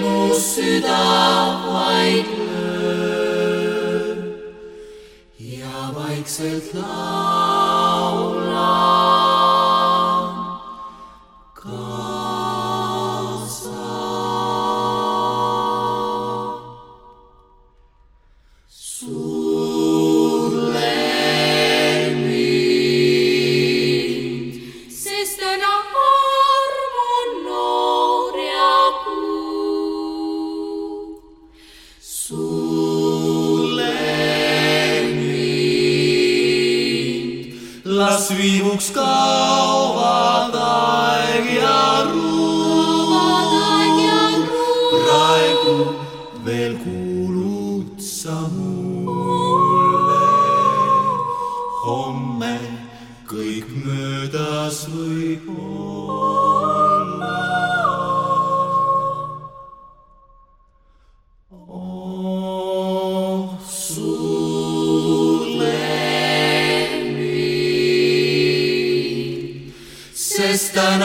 mu süda vaid lööb ja vaikselt laulan las viibuks kaovad aeg ja ruum. praegu veel kuulud sa mulle. homme kõik möödas võib olla. es tan.